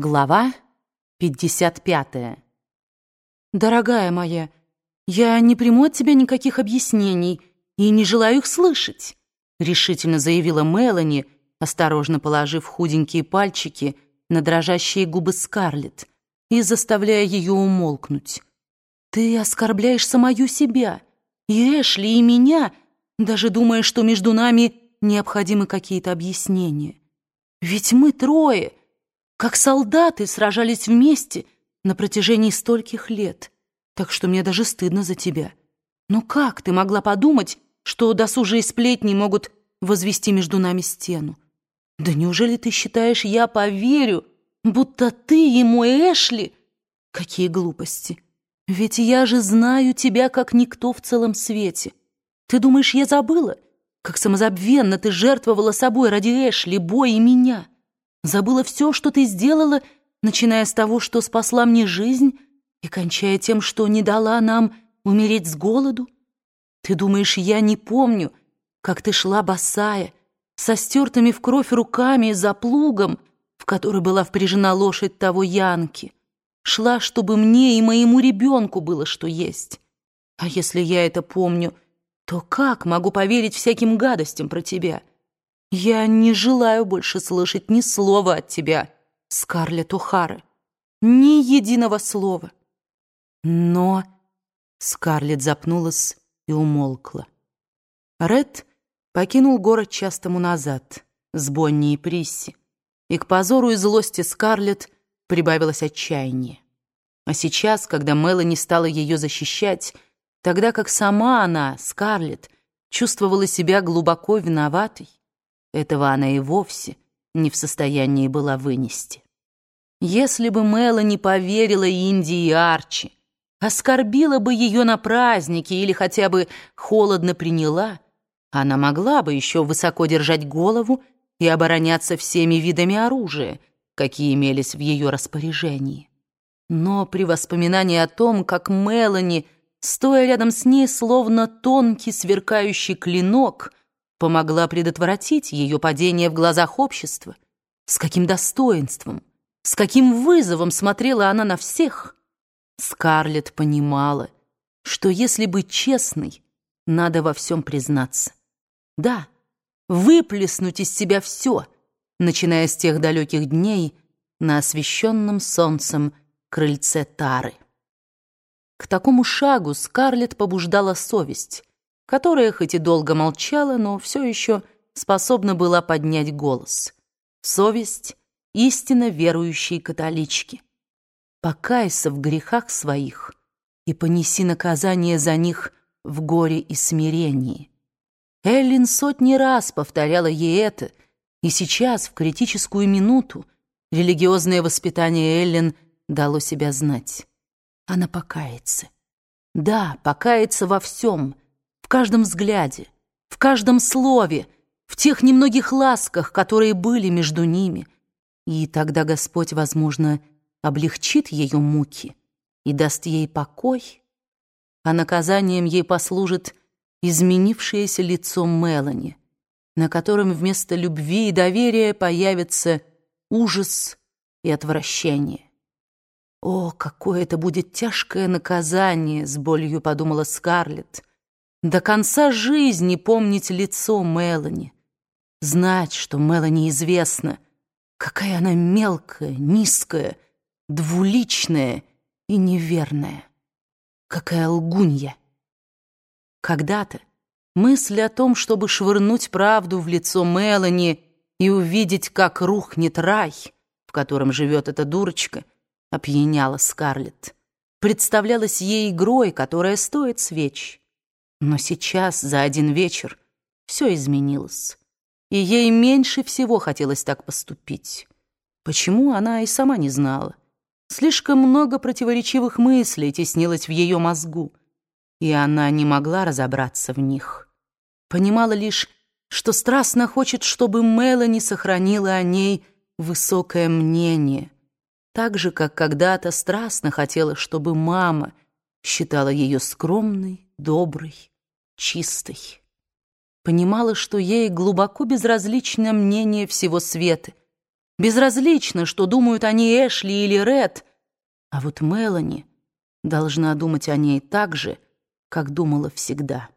Глава 55. «Дорогая моя, я не приму от тебя никаких объяснений и не желаю их слышать», решительно заявила Мелани, осторожно положив худенькие пальчики на дрожащие губы Скарлетт и заставляя ее умолкнуть. «Ты оскорбляешь самую себя, и Эшли, и меня, даже думая, что между нами необходимы какие-то объяснения. Ведь мы трое — как солдаты сражались вместе на протяжении стольких лет. Так что мне даже стыдно за тебя. Но как ты могла подумать, что досужие сплетни могут возвести между нами стену? Да неужели ты считаешь, я поверю, будто ты мой Эшли? Какие глупости! Ведь я же знаю тебя, как никто в целом свете. Ты думаешь, я забыла, как самозабвенно ты жертвовала собой ради Эшли, Бой и меня?» Забыла все, что ты сделала, начиная с того, что спасла мне жизнь, и кончая тем, что не дала нам умереть с голоду? Ты думаешь, я не помню, как ты шла босая, со стертыми в кровь руками за плугом, в который была впряжена лошадь того Янки? Шла, чтобы мне и моему ребенку было что есть. А если я это помню, то как могу поверить всяким гадостям про тебя?» «Я не желаю больше слышать ни слова от тебя, Скарлетт О'Хара. Ни единого слова». «Но...» — Скарлетт запнулась и умолкла. Ред покинул город час тому назад с Бонни и Присси, и к позору и злости Скарлетт прибавилось отчаяние. А сейчас, когда Мелани стала ее защищать, тогда как сама она, Скарлетт, чувствовала себя глубоко виноватой, этого она и вовсе не в состоянии была вынести. Если бы Мелани поверила Индии и Арчи, оскорбила бы ее на празднике или хотя бы холодно приняла, она могла бы еще высоко держать голову и обороняться всеми видами оружия, какие имелись в ее распоряжении. Но при воспоминании о том, как Мелани, стоя рядом с ней, словно тонкий сверкающий клинок, помогла предотвратить ее падение в глазах общества. С каким достоинством, с каким вызовом смотрела она на всех. Скарлетт понимала, что если быть честной, надо во всем признаться. Да, выплеснуть из себя все, начиная с тех далеких дней на освещенном солнцем крыльце Тары. К такому шагу Скарлетт побуждала совесть, которая хоть и долго молчала, но все еще способна была поднять голос. Совесть истинно верующей католички. Покайся в грехах своих и понеси наказание за них в горе и смирении. Эллин сотни раз повторяла ей это, и сейчас, в критическую минуту, религиозное воспитание Эллин дало себя знать. Она покается. Да, покается во всем — в каждом взгляде, в каждом слове, в тех немногих ласках, которые были между ними. И тогда Господь, возможно, облегчит ее муки и даст ей покой, а наказанием ей послужит изменившееся лицо Мелани, на котором вместо любви и доверия появится ужас и отвращение. «О, какое это будет тяжкое наказание!» — с болью подумала Скарлетт до конца жизни помнить лицо Мелани, знать, что Мелани известно, какая она мелкая, низкая, двуличная и неверная, какая лгунья. Когда-то мысль о том, чтобы швырнуть правду в лицо Мелани и увидеть, как рухнет рай, в котором живет эта дурочка, опьяняла Скарлетт. Представлялась ей игрой, которая стоит свеч. Но сейчас, за один вечер, все изменилось. И ей меньше всего хотелось так поступить. Почему, она и сама не знала. Слишком много противоречивых мыслей теснилось в ее мозгу, и она не могла разобраться в них. Понимала лишь, что страстно хочет, чтобы Мелани сохранила о ней высокое мнение, так же, как когда-то страстно хотела, чтобы мама считала ее скромной, доброй, чистой. Понимала, что ей глубоко безразлично мнение всего света, Безразлично, что думают о ней Эшли или Ред, а вот Мелани должна думать о ней так же, как думала всегда.